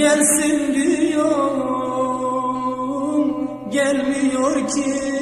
gelsin diyor gelmiyor ki.